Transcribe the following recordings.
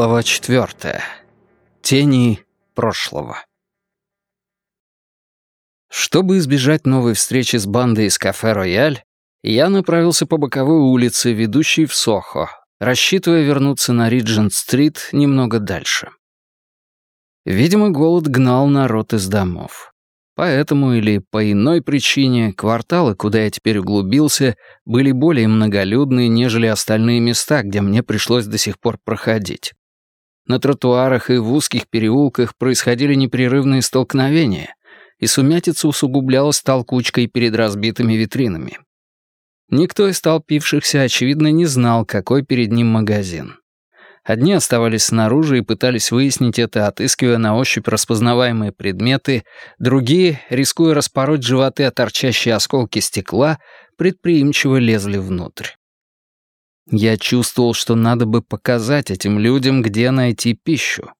Глава четвертая. Тени прошлого. Чтобы избежать новой встречи с бандой из кафе «Рояль», я направился по боковой улице, ведущей в Сохо, рассчитывая вернуться на Риджент-стрит немного дальше. Видимо, голод гнал народ из домов. Поэтому или по иной причине кварталы, куда я теперь углубился, были более многолюдные, нежели остальные места, где мне пришлось до сих пор проходить. На тротуарах и в узких переулках происходили непрерывные столкновения, и сумятица усугублялась толкучкой перед разбитыми витринами. Никто из толпившихся, очевидно, не знал, какой перед ним магазин. Одни оставались снаружи и пытались выяснить это, отыскивая на ощупь распознаваемые предметы, другие, рискуя распороть животы о торчащие осколки стекла, предприимчиво лезли внутрь. Я чувствовал, что надо бы показать этим людям, где найти пищу.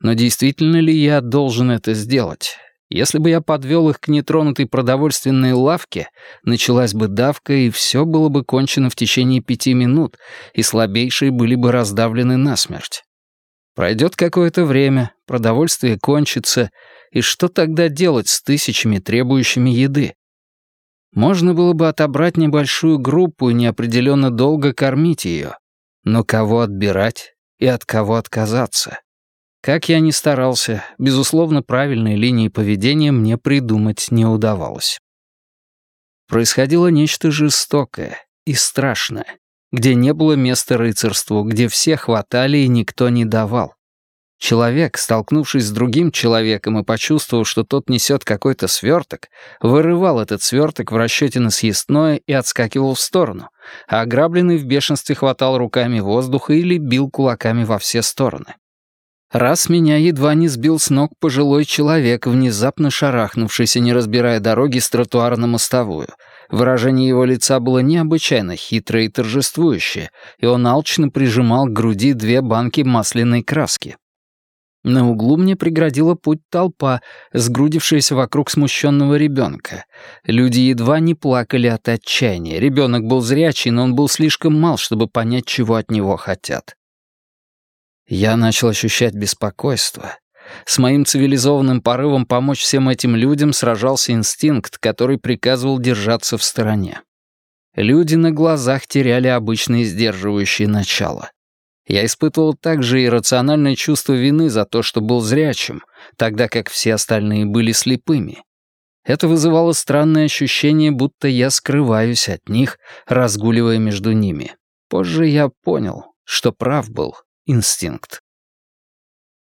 Но действительно ли я должен это сделать? Если бы я подвел их к нетронутой продовольственной лавке, началась бы давка, и все было бы кончено в течение пяти минут, и слабейшие были бы раздавлены насмерть. Пройдет какое-то время, продовольствие кончится, и что тогда делать с тысячами требующими еды? Можно было бы отобрать небольшую группу и неопределенно долго кормить ее. Но кого отбирать и от кого отказаться? Как я ни старался, безусловно, правильной линии поведения мне придумать не удавалось. Происходило нечто жестокое и страшное, где не было места рыцарству, где все хватали и никто не давал. Человек, столкнувшись с другим человеком и почувствовав, что тот несет какой-то сверток, вырывал этот сверток в расчете на съестное и отскакивал в сторону, а ограбленный в бешенстве хватал руками воздуха или бил кулаками во все стороны. Раз меня едва не сбил с ног пожилой человек, внезапно шарахнувшийся, не разбирая дороги с тротуара на мостовую. Выражение его лица было необычайно хитрое и торжествующее, и он алчно прижимал к груди две банки масляной краски. На углу мне преградила путь толпа, сгрудившаяся вокруг смущенного ребенка. Люди едва не плакали от отчаяния. Ребенок был зрячий, но он был слишком мал, чтобы понять, чего от него хотят. Я начал ощущать беспокойство. С моим цивилизованным порывом помочь всем этим людям сражался инстинкт, который приказывал держаться в стороне. Люди на глазах теряли обычные сдерживающие начала. Я испытывал также иррациональное чувство вины за то, что был зрячим, тогда как все остальные были слепыми. Это вызывало странное ощущение, будто я скрываюсь от них, разгуливая между ними. Позже я понял, что прав был инстинкт.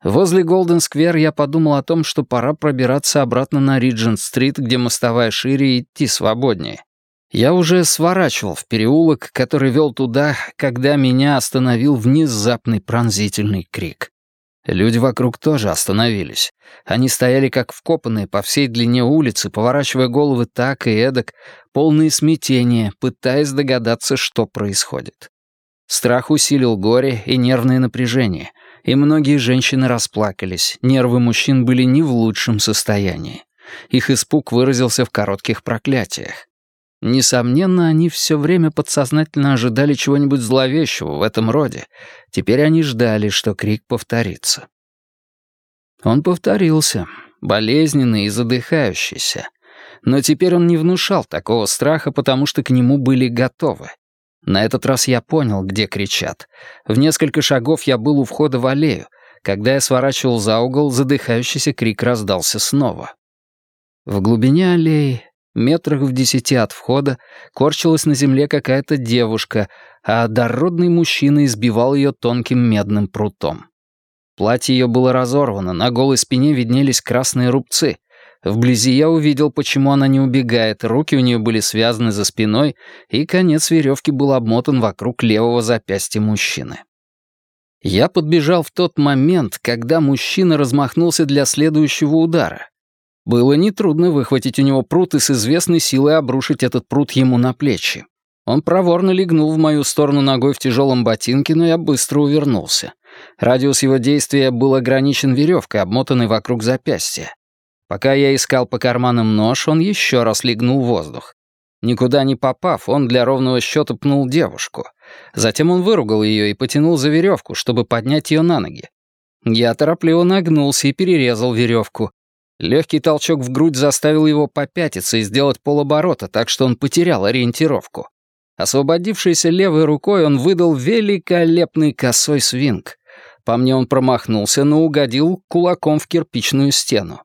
Возле Голден-сквер я подумал о том, что пора пробираться обратно на Риджент-стрит, где мостовая шире, и идти свободнее. Я уже сворачивал в переулок, который вел туда, когда меня остановил внезапный пронзительный крик. Люди вокруг тоже остановились. Они стояли как вкопанные по всей длине улицы, поворачивая головы так и эдак, полные смятения, пытаясь догадаться, что происходит. Страх усилил горе и нервное напряжение, и многие женщины расплакались, нервы мужчин были не в лучшем состоянии. Их испуг выразился в коротких проклятиях. Несомненно, они все время подсознательно ожидали чего-нибудь зловещего в этом роде. Теперь они ждали, что крик повторится. Он повторился, болезненный и задыхающийся. Но теперь он не внушал такого страха, потому что к нему были готовы. На этот раз я понял, где кричат. В несколько шагов я был у входа в аллею. Когда я сворачивал за угол, задыхающийся крик раздался снова. В глубине аллеи, метрах в десяти от входа, корчилась на земле какая-то девушка, а дородный мужчина избивал ее тонким медным прутом. Платье ее было разорвано, на голой спине виднелись красные рубцы. Вблизи я увидел, почему она не убегает, руки у нее были связаны за спиной, и конец веревки был обмотан вокруг левого запястья мужчины. Я подбежал в тот момент, когда мужчина размахнулся для следующего удара. Было нетрудно выхватить у него прут и с известной силой обрушить этот прут ему на плечи. Он проворно легнул в мою сторону ногой в тяжелом ботинке, но я быстро увернулся. Радиус его действия был ограничен веревкой, обмотанной вокруг запястья. Пока я искал по карманам нож, он еще раз легнул воздух. Никуда не попав, он для ровного счета пнул девушку. Затем он выругал ее и потянул за веревку, чтобы поднять ее на ноги. Я торопливо нагнулся и перерезал веревку. Легкий толчок в грудь заставил его попятиться и сделать полоборота, так что он потерял ориентировку. Освободившейся левой рукой он выдал великолепный косой свинг. По мне он промахнулся, но угодил кулаком в кирпичную стену.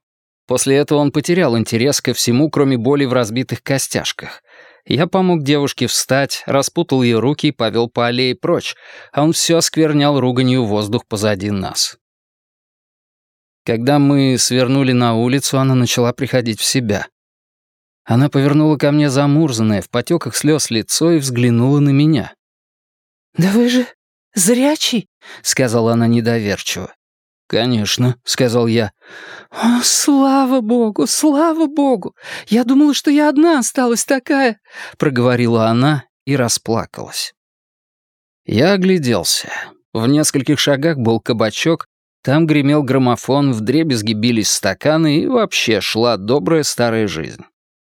После этого он потерял интерес ко всему, кроме боли в разбитых костяшках. Я помог девушке встать, распутал ее руки и повел по аллее прочь, а он все осквернял руганью воздух позади нас. Когда мы свернули на улицу, она начала приходить в себя. Она повернула ко мне замурзанное, в потеках слез лицо и взглянула на меня. «Да вы же зрячий», — сказала она недоверчиво. «Конечно», — сказал я. «О, слава богу, слава богу! Я думала, что я одна осталась такая», — проговорила она и расплакалась. Я огляделся. В нескольких шагах был кабачок, там гремел граммофон, вдребезги бились стаканы и вообще шла добрая старая жизнь.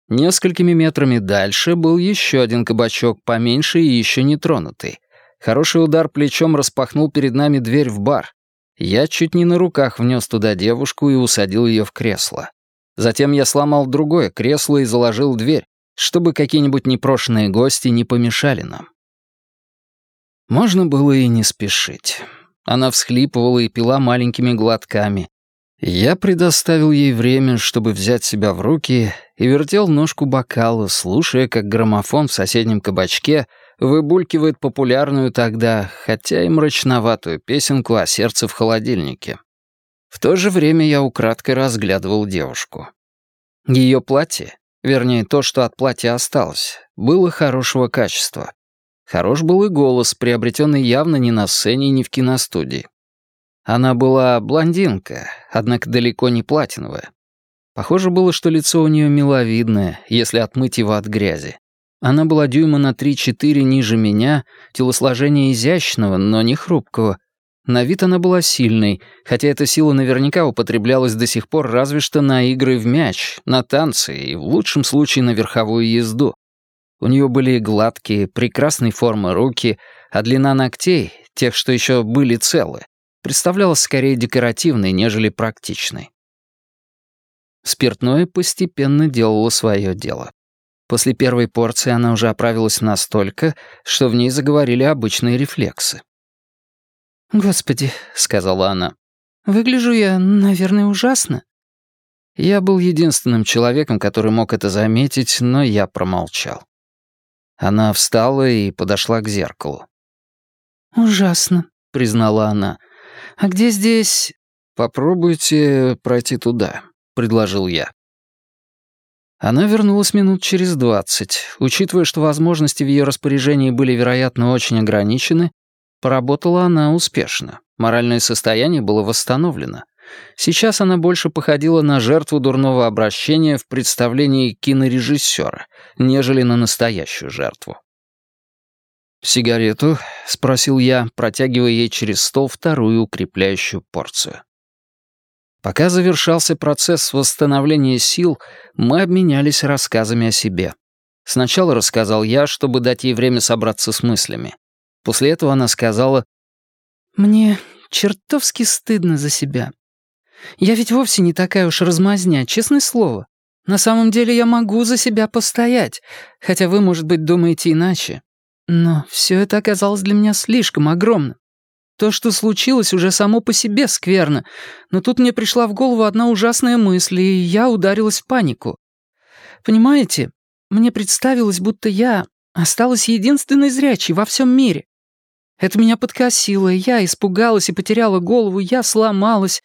Несколькими метрами дальше был еще один кабачок, поменьше и еще не тронутый. Хороший удар плечом распахнул перед нами дверь в бар. Я чуть не на руках внес туда девушку и усадил ее в кресло. Затем я сломал другое кресло и заложил дверь, чтобы какие-нибудь непрошенные гости не помешали нам. Можно было и не спешить. Она всхлипывала и пила маленькими глотками. Я предоставил ей время, чтобы взять себя в руки, и вертел ножку бокала, слушая, как граммофон в соседнем кабачке выбулькивает популярную тогда, хотя и мрачноватую песенку о сердце в холодильнике. В то же время я украдкой разглядывал девушку. Ее платье, вернее, то, что от платья осталось, было хорошего качества. Хорош был и голос, приобретенный явно не на сцене не в киностудии. Она была блондинка, однако далеко не платиновая. Похоже было, что лицо у нее миловидное, если отмыть его от грязи. Она была дюйма на 3-4 ниже меня, телосложение изящного, но не хрупкого. На вид она была сильной, хотя эта сила наверняка употреблялась до сих пор разве что на игры в мяч, на танцы и, в лучшем случае, на верховую езду. У нее были гладкие, прекрасной формы руки, а длина ногтей, тех, что еще были целы, представлялась скорее декоративной, нежели практичной. Спиртное постепенно делало свое дело. После первой порции она уже оправилась настолько, что в ней заговорили обычные рефлексы. «Господи», — сказала она, — «выгляжу я, наверное, ужасно». Я был единственным человеком, который мог это заметить, но я промолчал. Она встала и подошла к зеркалу. «Ужасно», — признала она. «А где здесь...» «Попробуйте пройти туда», — предложил я. Она вернулась минут через двадцать. Учитывая, что возможности в ее распоряжении были, вероятно, очень ограничены, поработала она успешно. Моральное состояние было восстановлено. Сейчас она больше походила на жертву дурного обращения в представлении кинорежиссера, нежели на настоящую жертву. «Сигарету?» — спросил я, протягивая ей через стол вторую укрепляющую порцию. Пока завершался процесс восстановления сил, мы обменялись рассказами о себе. Сначала рассказал я, чтобы дать ей время собраться с мыслями. После этого она сказала, «Мне чертовски стыдно за себя. Я ведь вовсе не такая уж размазня, честное слово. На самом деле я могу за себя постоять, хотя вы, может быть, думаете иначе. Но все это оказалось для меня слишком огромным. То, что случилось, уже само по себе скверно, но тут мне пришла в голову одна ужасная мысль, и я ударилась в панику. Понимаете, мне представилось, будто я осталась единственной зрячей во всем мире. Это меня подкосило, я испугалась и потеряла голову, я сломалась,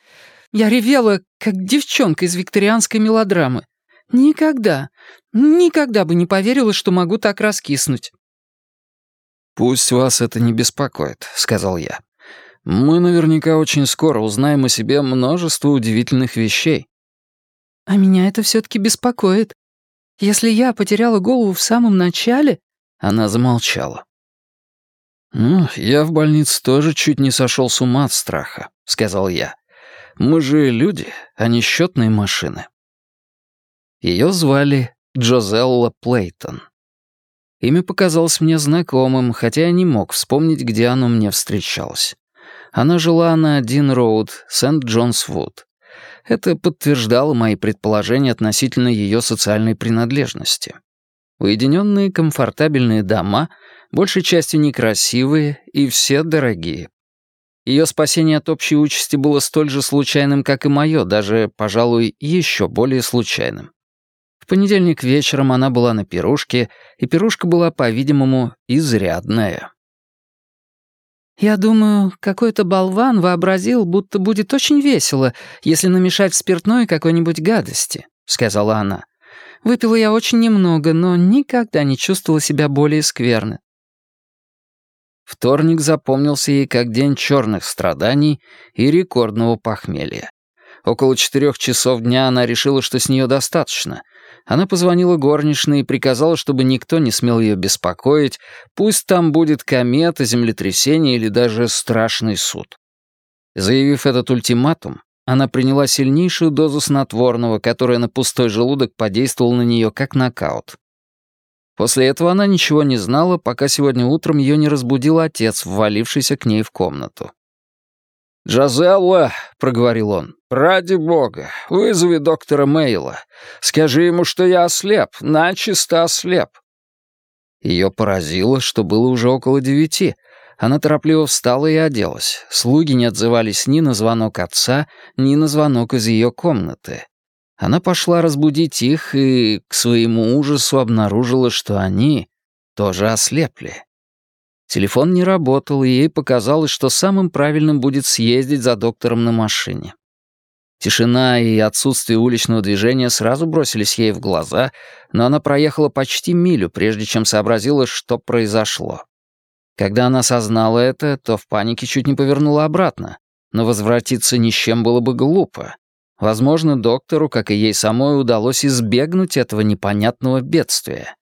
я ревела, как девчонка из викторианской мелодрамы. Никогда, никогда бы не поверила, что могу так раскиснуть. «Пусть вас это не беспокоит», — сказал я. «Мы наверняка очень скоро узнаем о себе множество удивительных вещей». «А меня это все-таки беспокоит. Если я потеряла голову в самом начале...» Она замолчала. «Ну, я в больнице тоже чуть не сошел с ума от страха», — сказал я. Мы же люди, а не счетные машины. Ее звали Джозелла Плейтон. Имя показалось мне знакомым, хотя я не мог вспомнить, где оно мне встречалось. Она жила на один роуд, Сент-Джонс-Вуд. Это подтверждало мои предположения относительно ее социальной принадлежности. Уединенные комфортабельные дома, большей частью некрасивые и все дорогие. Ее спасение от общей участи было столь же случайным, как и мое, даже, пожалуй, еще более случайным. В понедельник вечером она была на пирушке, и пирушка была, по-видимому, изрядная. «Я думаю, какой-то болван вообразил, будто будет очень весело, если намешать в спиртное какой-нибудь гадости», — сказала она. «Выпила я очень немного, но никогда не чувствовала себя более скверно». Вторник запомнился ей как день черных страданий и рекордного похмелья. Около четырех часов дня она решила, что с нее достаточно, она позвонила горничной и приказала, чтобы никто не смел ее беспокоить, пусть там будет комета, землетрясение или даже страшный суд. Заявив этот ультиматум, она приняла сильнейшую дозу снотворного, которая на пустой желудок подействовала на нее как нокаут. После этого она ничего не знала, пока сегодня утром ее не разбудил отец, ввалившийся к ней в комнату. «Джазелла», — проговорил он, — «ради бога, вызови доктора Мейла. Скажи ему, что я ослеп, начисто ослеп». Ее поразило, что было уже около девяти. Она торопливо встала и оделась. Слуги не отзывались ни на звонок отца, ни на звонок из ее комнаты. Она пошла разбудить их и, к своему ужасу, обнаружила, что они тоже ослепли. Телефон не работал, и ей показалось, что самым правильным будет съездить за доктором на машине. Тишина и отсутствие уличного движения сразу бросились ей в глаза, но она проехала почти милю, прежде чем сообразила, что произошло. Когда она осознала это, то в панике чуть не повернула обратно, но возвратиться ни с чем было бы глупо. Возможно, доктору, как и ей самой, удалось избегнуть этого непонятного бедствия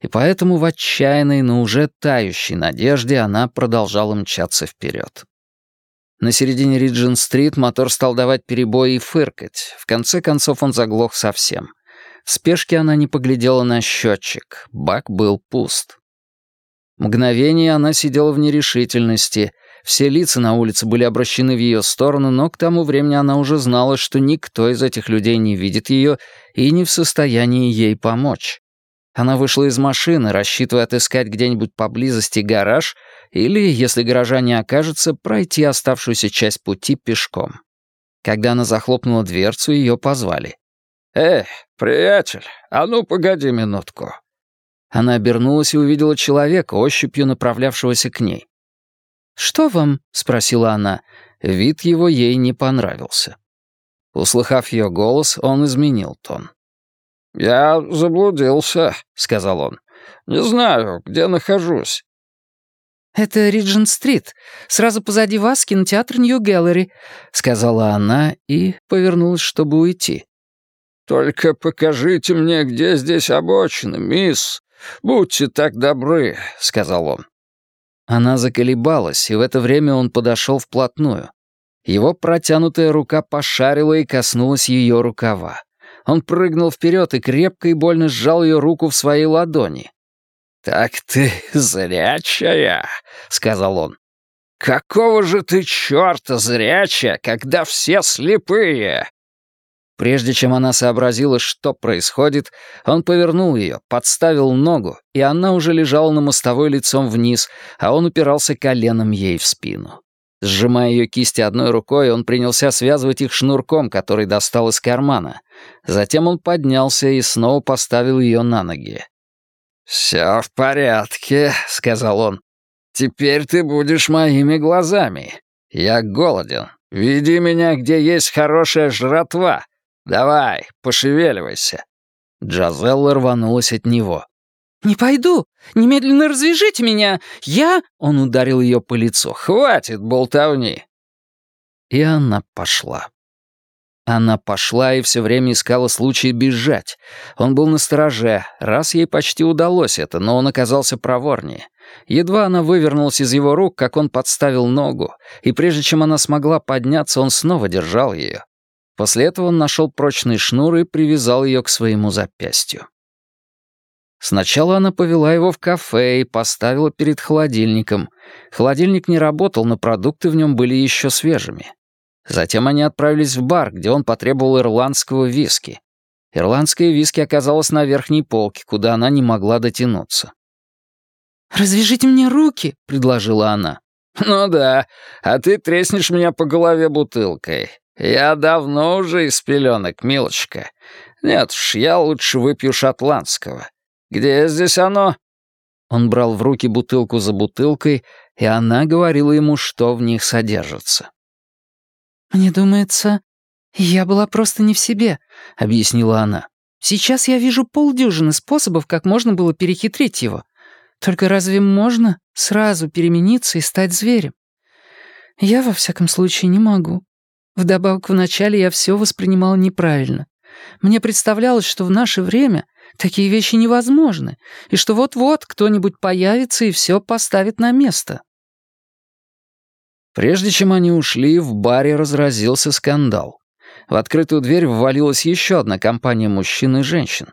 и поэтому в отчаянной, но уже тающей надежде она продолжала мчаться вперед. На середине Риджин-стрит мотор стал давать перебои и фыркать. В конце концов он заглох совсем. В спешке она не поглядела на счетчик. Бак был пуст. Мгновение она сидела в нерешительности. Все лица на улице были обращены в ее сторону, но к тому времени она уже знала, что никто из этих людей не видит ее и не в состоянии ей помочь. Она вышла из машины, рассчитывая отыскать где-нибудь поблизости гараж или, если гаража не окажется, пройти оставшуюся часть пути пешком. Когда она захлопнула дверцу, ее позвали. «Эй, приятель, а ну погоди минутку». Она обернулась и увидела человека, ощупью направлявшегося к ней. «Что вам?» — спросила она. Вид его ей не понравился. Услыхав ее голос, он изменил тон. «Я заблудился», — сказал он. «Не знаю, где нахожусь». «Это Риджент-стрит. Сразу позади вас кинотеатр Нью-Гэллери», — сказала она и повернулась, чтобы уйти. «Только покажите мне, где здесь обочина, мисс. Будьте так добры», — сказал он. Она заколебалась, и в это время он подошел вплотную. Его протянутая рука пошарила и коснулась ее рукава. Он прыгнул вперед и крепко и больно сжал ее руку в своей ладони. «Так ты зрячая», — сказал он. «Какого же ты черта зрячая, когда все слепые?» Прежде чем она сообразила, что происходит, он повернул ее, подставил ногу, и она уже лежала на мостовой лицом вниз, а он упирался коленом ей в спину. Сжимая ее кисти одной рукой, он принялся связывать их шнурком, который достал из кармана. Затем он поднялся и снова поставил ее на ноги. «Все в порядке», — сказал он. «Теперь ты будешь моими глазами. Я голоден. Веди меня, где есть хорошая жратва. Давай, пошевеливайся». Джазелла рванулась от него. «Не пойду! Немедленно развяжите меня! Я...» Он ударил ее по лицу. «Хватит болтовни!» И она пошла. Она пошла и все время искала случай бежать. Он был на стороже. Раз ей почти удалось это, но он оказался проворнее. Едва она вывернулась из его рук, как он подставил ногу, и прежде чем она смогла подняться, он снова держал ее. После этого он нашел прочный шнур и привязал ее к своему запястью. Сначала она повела его в кафе и поставила перед холодильником. Холодильник не работал, но продукты в нем были еще свежими. Затем они отправились в бар, где он потребовал ирландского виски. Ирландское виски оказалось на верхней полке, куда она не могла дотянуться. «Развяжите мне руки», — предложила она. «Ну да, а ты треснешь меня по голове бутылкой. Я давно уже из пеленок, милочка. Нет уж, я лучше выпью шотландского. Где здесь оно?» Он брал в руки бутылку за бутылкой, и она говорила ему, что в них содержится. «Мне думается, я была просто не в себе», — объяснила она. «Сейчас я вижу полдюжины способов, как можно было перехитрить его. Только разве можно сразу перемениться и стать зверем? Я, во всяком случае, не могу. Вдобавок, вначале я все воспринимала неправильно. Мне представлялось, что в наше время такие вещи невозможны, и что вот-вот кто-нибудь появится и все поставит на место. Прежде чем они ушли, в баре разразился скандал. В открытую дверь ввалилась еще одна компания мужчин и женщин.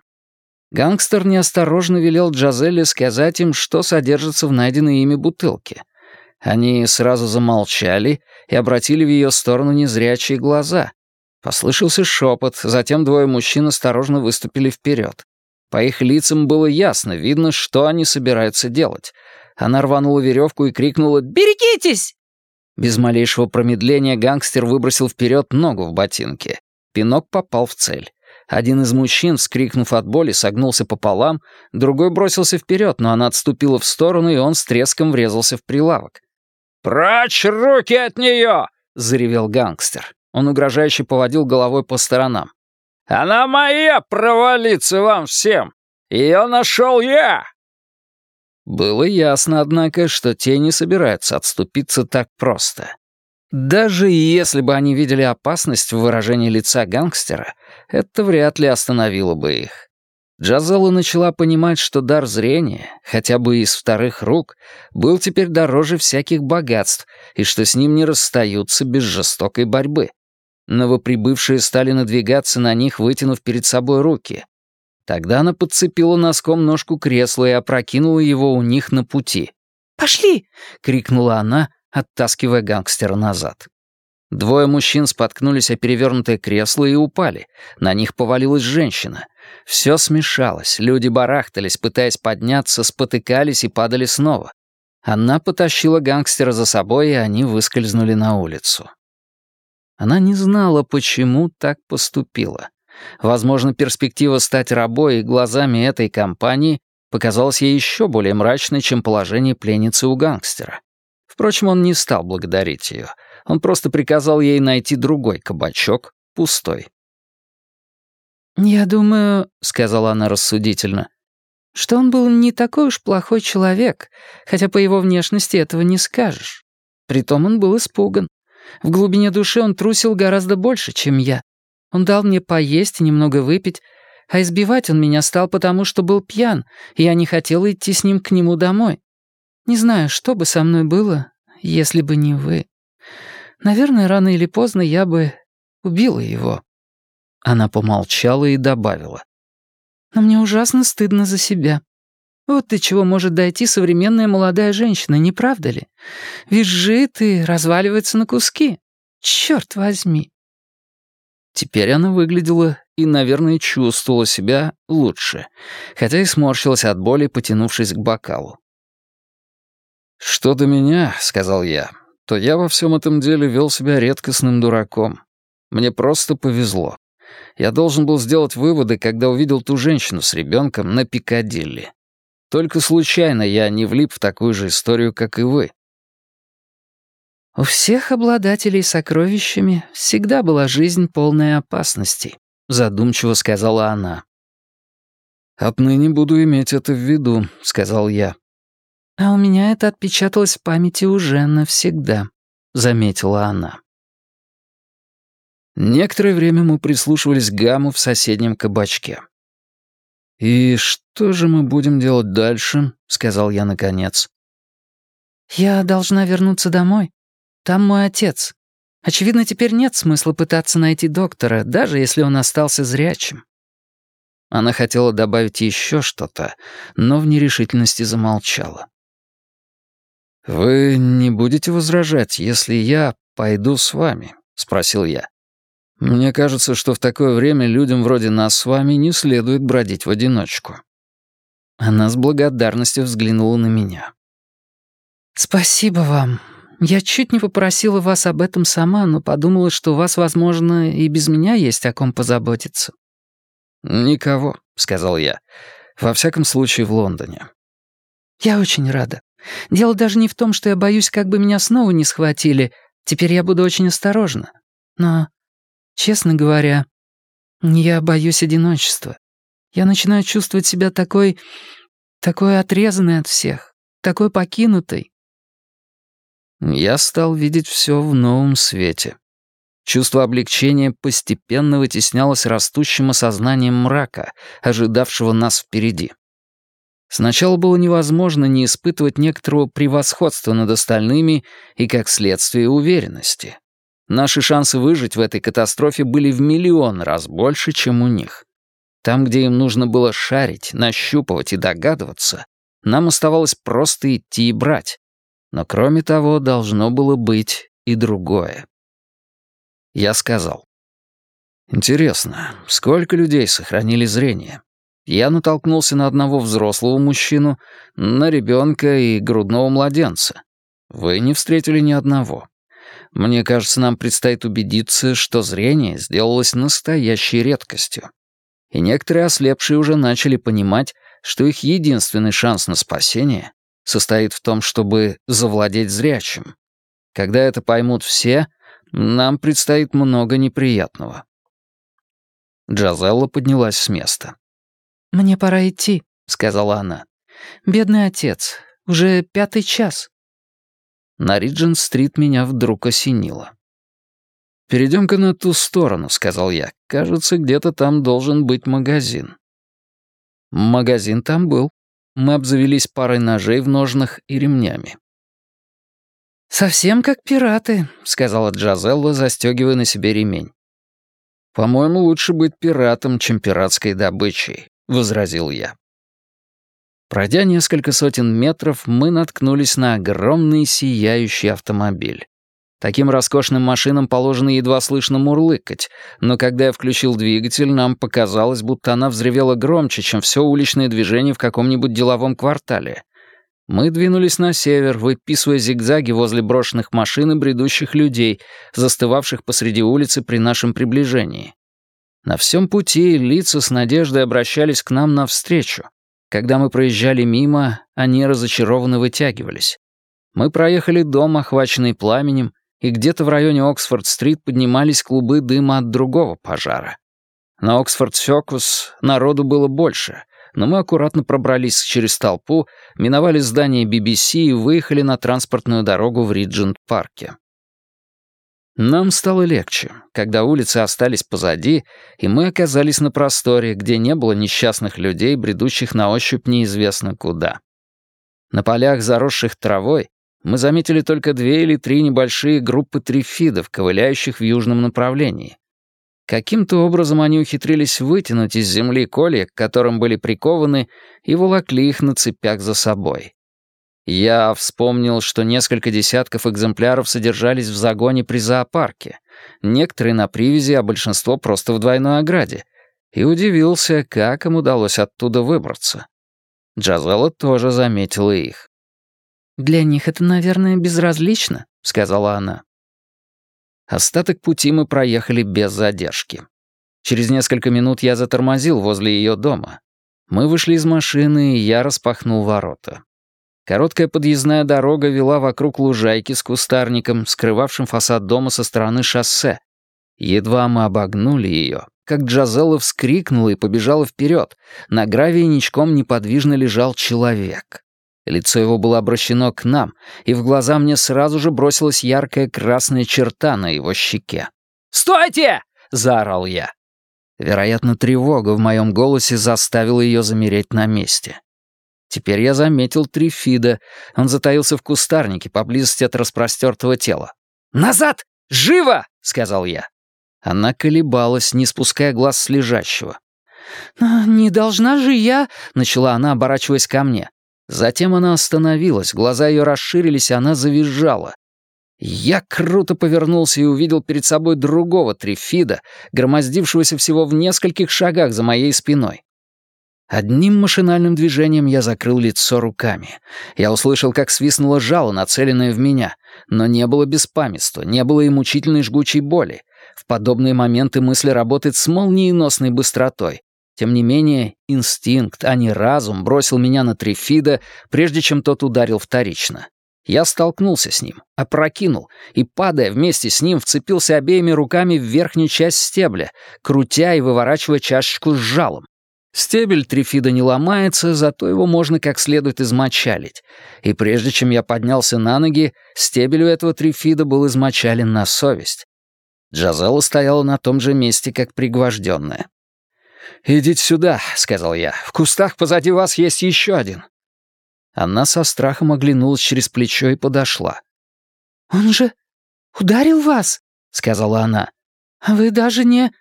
Гангстер неосторожно велел Джазелле сказать им, что содержится в найденной ими бутылке. Они сразу замолчали и обратили в ее сторону незрячие глаза. Послышался шепот, затем двое мужчин осторожно выступили вперед. По их лицам было ясно, видно, что они собираются делать. Она рванула веревку и крикнула «Берегитесь!» Без малейшего промедления гангстер выбросил вперед ногу в ботинке. Пинок попал в цель. Один из мужчин, вскрикнув от боли, согнулся пополам, другой бросился вперед, но она отступила в сторону, и он с треском врезался в прилавок. «Прочь руки от нее!» — заревел гангстер. Он угрожающе поводил головой по сторонам. «Она моя, провалиться вам всем! Ее нашел я!» Было ясно, однако, что те не собираются отступиться так просто. Даже если бы они видели опасность в выражении лица гангстера, это вряд ли остановило бы их. Джазела начала понимать, что дар зрения, хотя бы из вторых рук, был теперь дороже всяких богатств, и что с ним не расстаются без жестокой борьбы. Новоприбывшие стали надвигаться на них, вытянув перед собой руки. Тогда она подцепила носком ножку кресла и опрокинула его у них на пути. «Пошли!» — крикнула она, оттаскивая гангстера назад. Двое мужчин споткнулись о перевернутое кресло и упали. На них повалилась женщина. Все смешалось, люди барахтались, пытаясь подняться, спотыкались и падали снова. Она потащила гангстера за собой, и они выскользнули на улицу. Она не знала, почему так поступила. Возможно, перспектива стать рабой глазами этой компании показалась ей еще более мрачной, чем положение пленницы у гангстера. Впрочем, он не стал благодарить ее. Он просто приказал ей найти другой кабачок, пустой. «Я думаю», — сказала она рассудительно, «что он был не такой уж плохой человек, хотя по его внешности этого не скажешь. Притом он был испуган. В глубине души он трусил гораздо больше, чем я. Он дал мне поесть и немного выпить, а избивать он меня стал потому, что был пьян, и я не хотела идти с ним к нему домой. Не знаю, что бы со мной было, если бы не вы. Наверное, рано или поздно я бы убила его». Она помолчала и добавила. «Но мне ужасно стыдно за себя. Вот до чего может дойти современная молодая женщина, не правда ли? Визжит и разваливается на куски. Черт возьми!» Теперь она выглядела и, наверное, чувствовала себя лучше, хотя и сморщилась от боли, потянувшись к бокалу. «Что до меня», — сказал я, — «то я во всем этом деле вел себя редкостным дураком. Мне просто повезло. Я должен был сделать выводы, когда увидел ту женщину с ребенком на Пикадилли. Только случайно я не влип в такую же историю, как и вы. «У всех обладателей сокровищами всегда была жизнь полная опасностей», — задумчиво сказала она. «Отныне буду иметь это в виду», — сказал я. «А у меня это отпечаталось в памяти уже навсегда», — заметила она. Некоторое время мы прислушивались к гамму в соседнем кабачке. «И что же мы будем делать дальше?» — сказал я наконец. «Я должна вернуться домой. Там мой отец. Очевидно, теперь нет смысла пытаться найти доктора, даже если он остался зрячим». Она хотела добавить еще что-то, но в нерешительности замолчала. «Вы не будете возражать, если я пойду с вами?» — спросил я. «Мне кажется, что в такое время людям вроде нас с вами не следует бродить в одиночку». Она с благодарностью взглянула на меня. «Спасибо вам. Я чуть не попросила вас об этом сама, но подумала, что у вас, возможно, и без меня есть о ком позаботиться». «Никого», — сказал я. «Во всяком случае, в Лондоне». «Я очень рада. Дело даже не в том, что я боюсь, как бы меня снова не схватили. Теперь я буду очень осторожна. Но, честно говоря, я боюсь одиночества. Я начинаю чувствовать себя такой... такой отрезанной от всех, такой покинутой. Я стал видеть все в новом свете. Чувство облегчения постепенно вытеснялось растущим осознанием мрака, ожидавшего нас впереди. Сначала было невозможно не испытывать некоторого превосходства над остальными и, как следствие, уверенности. Наши шансы выжить в этой катастрофе были в миллион раз больше, чем у них. Там, где им нужно было шарить, нащупывать и догадываться, нам оставалось просто идти и брать. Но кроме того, должно было быть и другое. Я сказал. «Интересно, сколько людей сохранили зрение? Я натолкнулся на одного взрослого мужчину, на ребенка и грудного младенца. Вы не встретили ни одного. Мне кажется, нам предстоит убедиться, что зрение сделалось настоящей редкостью. И некоторые ослепшие уже начали понимать, что их единственный шанс на спасение состоит в том, чтобы завладеть зрячим. Когда это поймут все, нам предстоит много неприятного. Джазелла поднялась с места. «Мне пора идти», — сказала она. «Бедный отец, уже пятый час». На Риджин-стрит меня вдруг осенило. «Перейдем-ка на ту сторону», — сказал я. «Кажется, где-то там должен быть магазин». Магазин там был. Мы обзавелись парой ножей в ножнах и ремнями. «Совсем как пираты», — сказала Джазелла, застегивая на себе ремень. «По-моему, лучше быть пиратом, чем пиратской добычей. — возразил я. Пройдя несколько сотен метров, мы наткнулись на огромный сияющий автомобиль. Таким роскошным машинам положено едва слышно мурлыкать, но когда я включил двигатель, нам показалось, будто она взревела громче, чем все уличное движение в каком-нибудь деловом квартале. Мы двинулись на север, выписывая зигзаги возле брошенных машин и бредущих людей, застывавших посреди улицы при нашем приближении. На всем пути лица с надеждой обращались к нам навстречу. Когда мы проезжали мимо, они разочарованно вытягивались. Мы проехали дом, охваченный пламенем, и где-то в районе Оксфорд-стрит поднимались клубы дыма от другого пожара. На Оксфорд-Сёкус народу было больше, но мы аккуратно пробрались через толпу, миновали здание BBC и выехали на транспортную дорогу в Риджент-парке. Нам стало легче, когда улицы остались позади, и мы оказались на просторе, где не было несчастных людей, бредущих на ощупь неизвестно куда. На полях, заросших травой, мы заметили только две или три небольшие группы трифидов, ковыляющих в южном направлении. Каким-то образом они ухитрились вытянуть из земли колья, к которым были прикованы, и волокли их на цепях за собой. Я вспомнил, что несколько десятков экземпляров содержались в загоне при зоопарке, некоторые на привязи, а большинство просто в двойной ограде, и удивился, как им удалось оттуда выбраться. Джазелла тоже заметила их. «Для них это, наверное, безразлично», — сказала она. Остаток пути мы проехали без задержки. Через несколько минут я затормозил возле ее дома. Мы вышли из машины, и я распахнул ворота. Короткая подъездная дорога вела вокруг лужайки с кустарником, скрывавшим фасад дома со стороны шоссе. Едва мы обогнули ее, как Джазелла вскрикнула и побежала вперед. На гравии ничком неподвижно лежал человек. Лицо его было обращено к нам, и в глаза мне сразу же бросилась яркая красная черта на его щеке. «Стойте!» — заорал я. Вероятно, тревога в моем голосе заставила ее замереть на месте. Теперь я заметил Трифида. Он затаился в кустарнике поблизости от распростертого тела. «Назад! Живо!» — сказал я. Она колебалась, не спуская глаз с лежащего. «Но не должна же я...» — начала она, оборачиваясь ко мне. Затем она остановилась, глаза ее расширились, и она завизжала. Я круто повернулся и увидел перед собой другого трифида, громоздившегося всего в нескольких шагах за моей спиной. Одним машинальным движением я закрыл лицо руками. Я услышал, как свистнуло жало, нацеленное в меня, но не было беспамятства, не было и мучительной жгучей боли. В подобные моменты мысль работает с молниеносной быстротой. Тем не менее, инстинкт, а не разум, бросил меня на Трифида, прежде чем тот ударил вторично. Я столкнулся с ним, опрокинул и, падая вместе с ним, вцепился обеими руками в верхнюю часть стебля, крутя и выворачивая чашечку с жалом. Стебель трифида не ломается, зато его можно как следует измочалить. И прежде чем я поднялся на ноги, стебель у этого трифида был измочален на совесть. Джазела стояла на том же месте, как пригвожденная. «Идите сюда», — сказал я. «В кустах позади вас есть еще один». Она со страхом оглянулась через плечо и подошла. «Он же ударил вас», — сказала она. «А вы даже не...»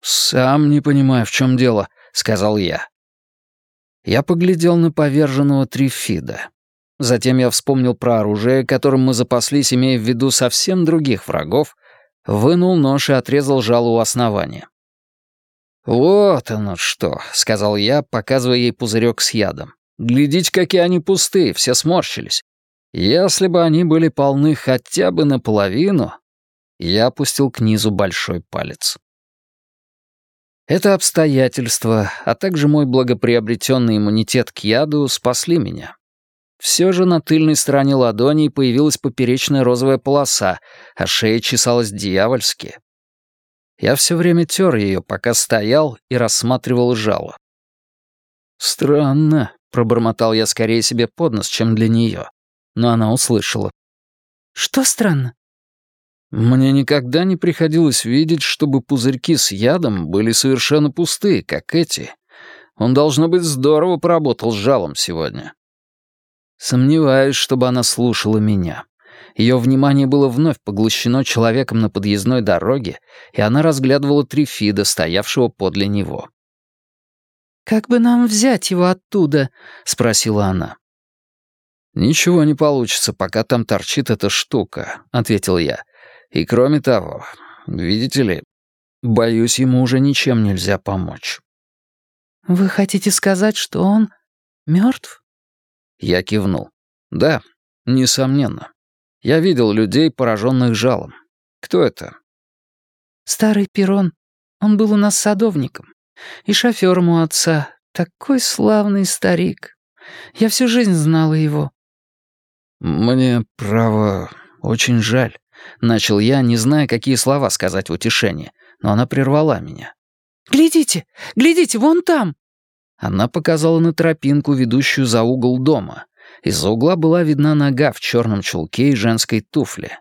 «Сам не понимаю, в чем дело», — сказал я. Я поглядел на поверженного Трифида. Затем я вспомнил про оружие, которым мы запаслись, имея в виду совсем других врагов, вынул нож и отрезал жало у основания. «Вот оно что», — сказал я, показывая ей пузырек с ядом. «Глядите, какие они пустые, все сморщились. Если бы они были полны хотя бы наполовину...» Я опустил к низу большой палец. Это обстоятельство, а также мой благоприобретенный иммунитет к яду спасли меня. Все же на тыльной стороне ладони появилась поперечная розовая полоса, а шея чесалась дьявольски. Я все время тер ее, пока стоял и рассматривал жало. «Странно», — пробормотал я скорее себе под нос, чем для нее. Но она услышала. «Что странно?» Мне никогда не приходилось видеть, чтобы пузырьки с ядом были совершенно пустые, как эти. Он, должно быть, здорово поработал с жалом сегодня. Сомневаюсь, чтобы она слушала меня. Ее внимание было вновь поглощено человеком на подъездной дороге, и она разглядывала Трифида, стоявшего подле него. «Как бы нам взять его оттуда?» — спросила она. «Ничего не получится, пока там торчит эта штука», — ответил я. И кроме того, видите ли, боюсь, ему уже ничем нельзя помочь». «Вы хотите сказать, что он мертв? Я кивнул. «Да, несомненно. Я видел людей, пораженных жалом. Кто это?» «Старый Перрон. Он был у нас садовником. И шофером у отца. Такой славный старик. Я всю жизнь знала его». «Мне, право, очень жаль. Начал я, не зная, какие слова сказать в утешение, но она прервала меня. «Глядите, глядите, вон там!» Она показала на тропинку, ведущую за угол дома. Из-за угла была видна нога в черном чулке и женской туфле.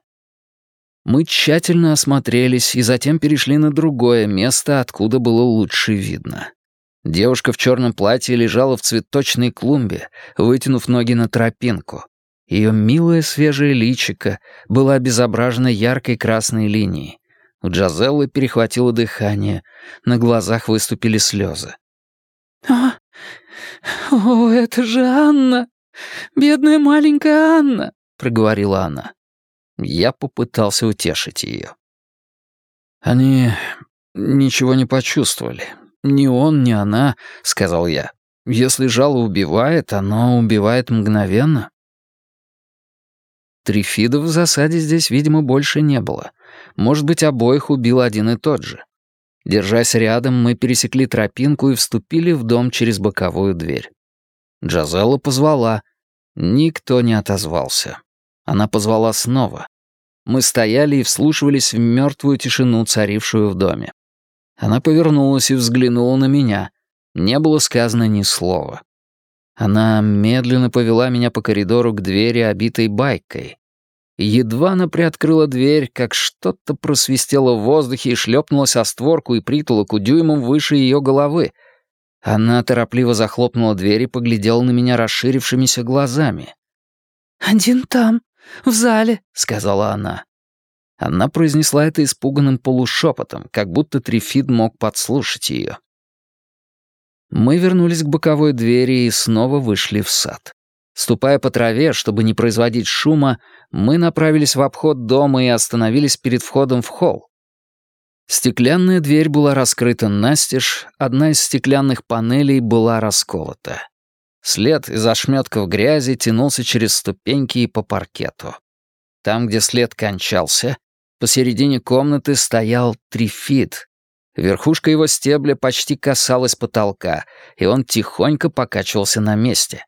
Мы тщательно осмотрелись и затем перешли на другое место, откуда было лучше видно. Девушка в черном платье лежала в цветочной клумбе, вытянув ноги на тропинку. Ее милое свежее личико было обезображено яркой красной линией. У Джазеллы перехватило дыхание, на глазах выступили слезы. «О, о, это же Анна! Бедная маленькая Анна!» — проговорила она. Я попытался утешить ее. «Они ничего не почувствовали. Ни он, ни она», — сказал я. «Если жало убивает, оно убивает мгновенно». Трифидов в засаде здесь, видимо, больше не было. Может быть, обоих убил один и тот же. Держась рядом, мы пересекли тропинку и вступили в дом через боковую дверь. Джазелла позвала. Никто не отозвался. Она позвала снова. Мы стояли и вслушивались в мертвую тишину, царившую в доме. Она повернулась и взглянула на меня. Не было сказано ни слова. Она медленно повела меня по коридору к двери, обитой байкой. Едва она приоткрыла дверь, как что-то просвистело в воздухе и шлепнулось о створку и притулок дюймом выше ее головы. Она торопливо захлопнула дверь и поглядела на меня расширившимися глазами. «Один там, в зале», — сказала она. Она произнесла это испуганным полушепотом, как будто Трифид мог подслушать ее. Мы вернулись к боковой двери и снова вышли в сад. Ступая по траве, чтобы не производить шума, мы направились в обход дома и остановились перед входом в холл. Стеклянная дверь была раскрыта настежь, одна из стеклянных панелей была расколота. След из ошметков грязи тянулся через ступеньки и по паркету. Там, где след кончался, посередине комнаты стоял трифид. Верхушка его стебля почти касалась потолка, и он тихонько покачивался на месте.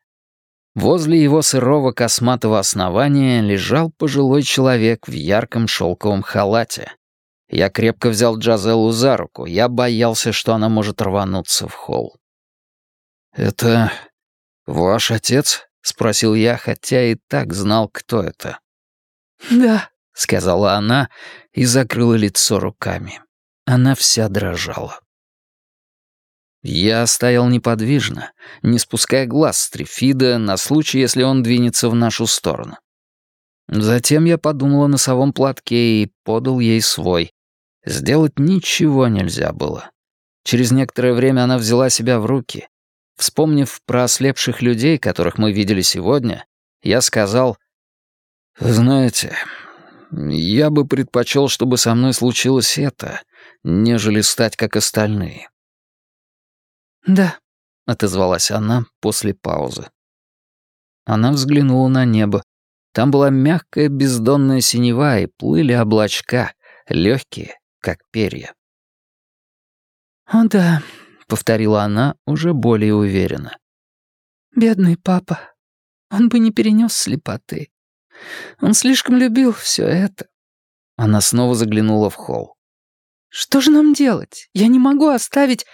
Возле его сырого косматого основания лежал пожилой человек в ярком шелковом халате. Я крепко взял Джазеллу за руку, я боялся, что она может рвануться в холл. «Это «Ваш отец?» — спросил я, хотя и так знал, кто это. «Да», — сказала она и закрыла лицо руками. Она вся дрожала. Я стоял неподвижно, не спуская глаз с Трифида на случай, если он двинется в нашу сторону. Затем я подумал о носовом платке и подал ей свой. Сделать ничего нельзя было. Через некоторое время она взяла себя в руки, Вспомнив про ослепших людей, которых мы видели сегодня, я сказал, «Знаете, я бы предпочел, чтобы со мной случилось это, нежели стать как остальные». «Да», — отозвалась она после паузы. Она взглянула на небо. Там была мягкая бездонная синева, и плыли облачка, легкие, как перья. «О да, повторила она уже более уверенно. «Бедный папа. Он бы не перенес слепоты. Он слишком любил все это». Она снова заглянула в холл. «Что же нам делать? Я не могу оставить...»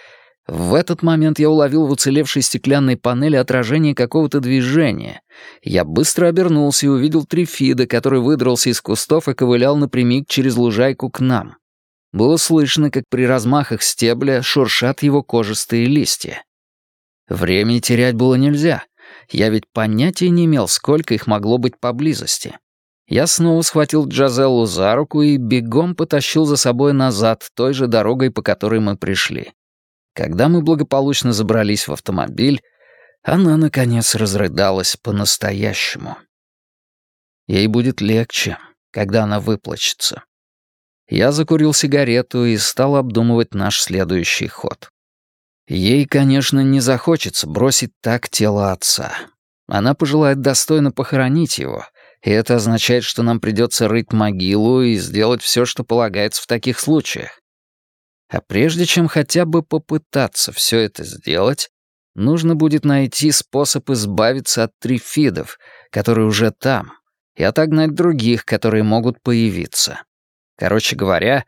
В этот момент я уловил в уцелевшей стеклянной панели отражение какого-то движения. Я быстро обернулся и увидел Трифида, который выдрался из кустов и ковылял напрямик через лужайку к нам. Было слышно, как при размахах стебля шуршат его кожистые листья. Времени терять было нельзя. Я ведь понятия не имел, сколько их могло быть поблизости. Я снова схватил Джазеллу за руку и бегом потащил за собой назад той же дорогой, по которой мы пришли. Когда мы благополучно забрались в автомобиль, она, наконец, разрыдалась по-настоящему. Ей будет легче, когда она выплачется. Я закурил сигарету и стал обдумывать наш следующий ход. Ей, конечно, не захочется бросить так тело отца. Она пожелает достойно похоронить его, и это означает, что нам придется рыть могилу и сделать все, что полагается в таких случаях. А прежде чем хотя бы попытаться все это сделать, нужно будет найти способ избавиться от трифидов, которые уже там, и отогнать других, которые могут появиться. Короче говоря,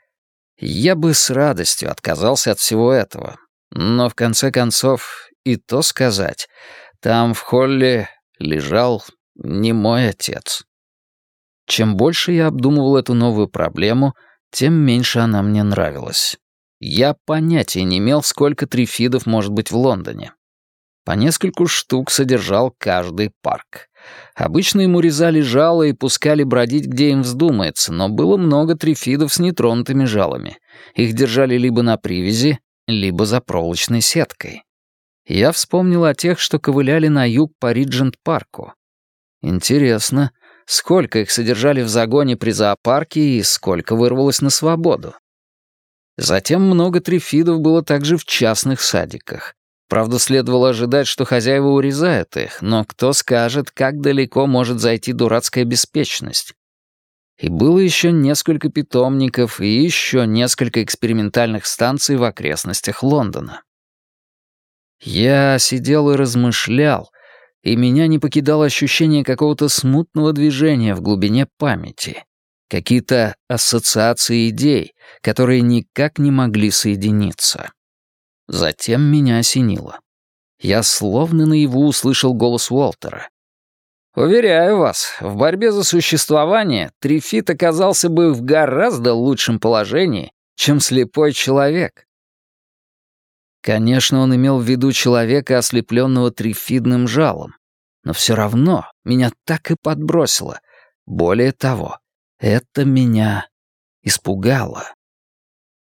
я бы с радостью отказался от всего этого. Но в конце концов, и то сказать, там в холле лежал не мой отец. Чем больше я обдумывал эту новую проблему, тем меньше она мне нравилась. Я понятия не имел, сколько трифидов может быть в Лондоне. По нескольку штук содержал каждый парк. Обычно ему резали жало и пускали бродить, где им вздумается, но было много трифидов с нетронутыми жалами. Их держали либо на привязи, либо за проволочной сеткой. Я вспомнил о тех, что ковыляли на юг по Риджент-парку. Интересно, сколько их содержали в загоне при зоопарке и сколько вырвалось на свободу? Затем много трифидов было также в частных садиках. Правда, следовало ожидать, что хозяева урезают их, но кто скажет, как далеко может зайти дурацкая беспечность. И было еще несколько питомников и еще несколько экспериментальных станций в окрестностях Лондона. Я сидел и размышлял, и меня не покидало ощущение какого-то смутного движения в глубине памяти, какие-то ассоциации идей, которые никак не могли соединиться. Затем меня осенило. Я словно наяву услышал голос Уолтера. «Уверяю вас, в борьбе за существование Трифит оказался бы в гораздо лучшем положении, чем слепой человек». Конечно, он имел в виду человека, ослепленного трифидным жалом. Но все равно меня так и подбросило. Более того, это меня испугало.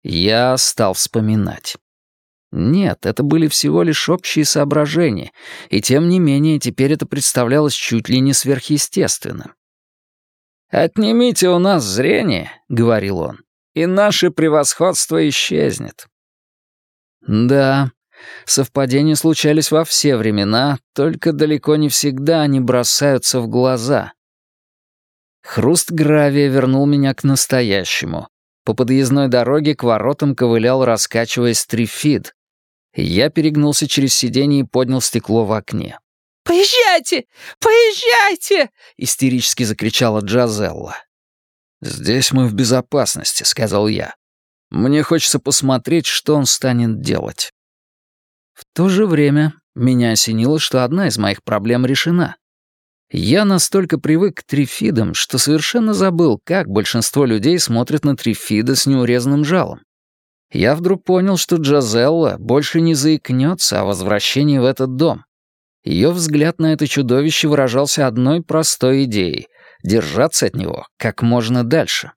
Я стал вспоминать. Нет, это были всего лишь общие соображения, и тем не менее теперь это представлялось чуть ли не сверхъестественным. «Отнимите у нас зрение», — говорил он, — «и наше превосходство исчезнет». Да, совпадения случались во все времена, только далеко не всегда они бросаются в глаза. Хруст гравия вернул меня к настоящему. По подъездной дороге к воротам ковылял, раскачиваясь, трифид, я перегнулся через сиденье и поднял стекло в окне. «Поезжайте! Поезжайте!» — истерически закричала Джазелла. «Здесь мы в безопасности», — сказал я. «Мне хочется посмотреть, что он станет делать». В то же время меня осенило, что одна из моих проблем решена. Я настолько привык к трифидам, что совершенно забыл, как большинство людей смотрят на трифида с неурезанным жалом я вдруг понял, что Джазелла больше не заикнется о возвращении в этот дом. Ее взгляд на это чудовище выражался одной простой идеей — держаться от него как можно дальше.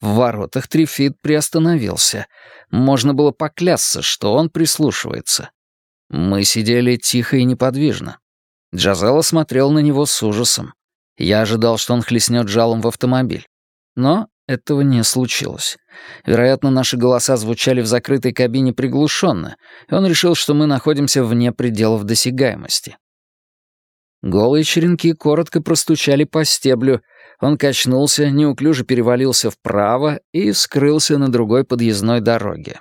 В воротах Трифид приостановился. Можно было поклясться, что он прислушивается. Мы сидели тихо и неподвижно. Джазелла смотрел на него с ужасом. Я ожидал, что он хлестнет жалом в автомобиль. Но этого не случилось. Вероятно, наши голоса звучали в закрытой кабине приглушенно, и он решил, что мы находимся вне пределов досягаемости. Голые черенки коротко простучали по стеблю. Он качнулся, неуклюже перевалился вправо и скрылся на другой подъездной дороге.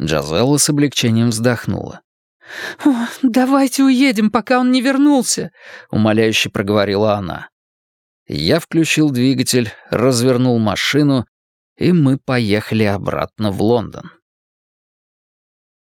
Джазелла с облегчением вздохнула. «Давайте уедем, пока он не вернулся», — умоляюще проговорила она. Я включил двигатель, развернул машину, и мы поехали обратно в Лондон.